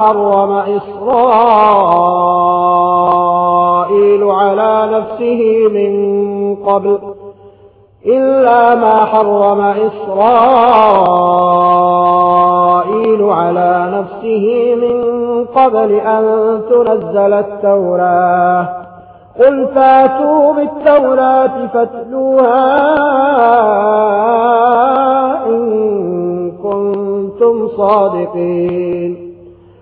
حرم إسرائيل على نفسه من قبل إلا ما حرم إسرائيل على نفسه من قبل أن تنزل التوراة. قل فاتوا بالتوراة فاتلوها إن كنتم صادقين.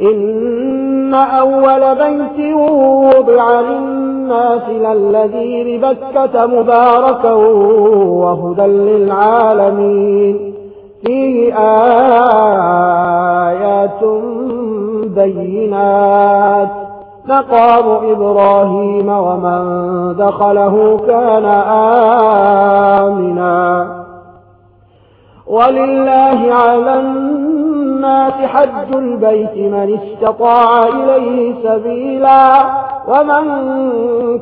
إن أول بيت وضع للناس للذي ببكة مباركا وهدى للعالمين. فيه آيات بينات. نقام إبراهيم ومن دخله كان آمنا. ولله علمنا للناس حج البيت من استطاع إليه سبيلا ومن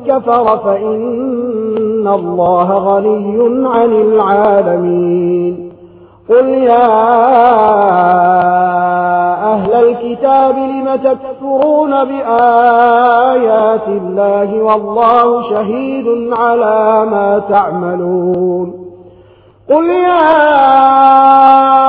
كفر فإن الله غني عن العالمين قل يا أهل الكتاب لم تكفرون بآيات الله والله شهيد على ما تعملون قل يا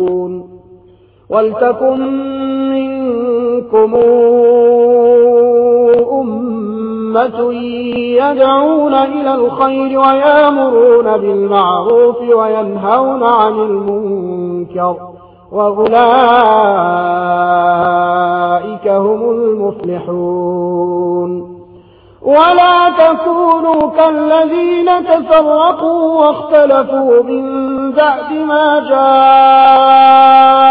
ولتكن منكم أمة يدعون إلى الخير ويامرون بالمعروف وينهون عن المنكر وأولئك هم المفلحون ولا تكونوا كالذين تفرقوا واختلفوا من بعد ما جاءوا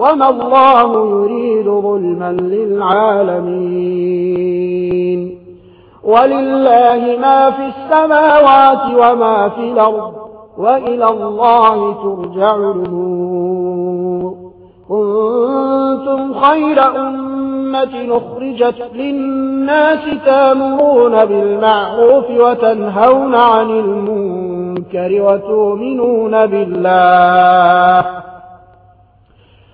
وما الله يريد ظلما للعالمين ولله ما في السماوات وما في الأرض وإلى الله ترجع الأمور كنتم خير أمة أخرجت للناس تامرون بالمعروف وتنهون عن المنكر وتؤمنون بالله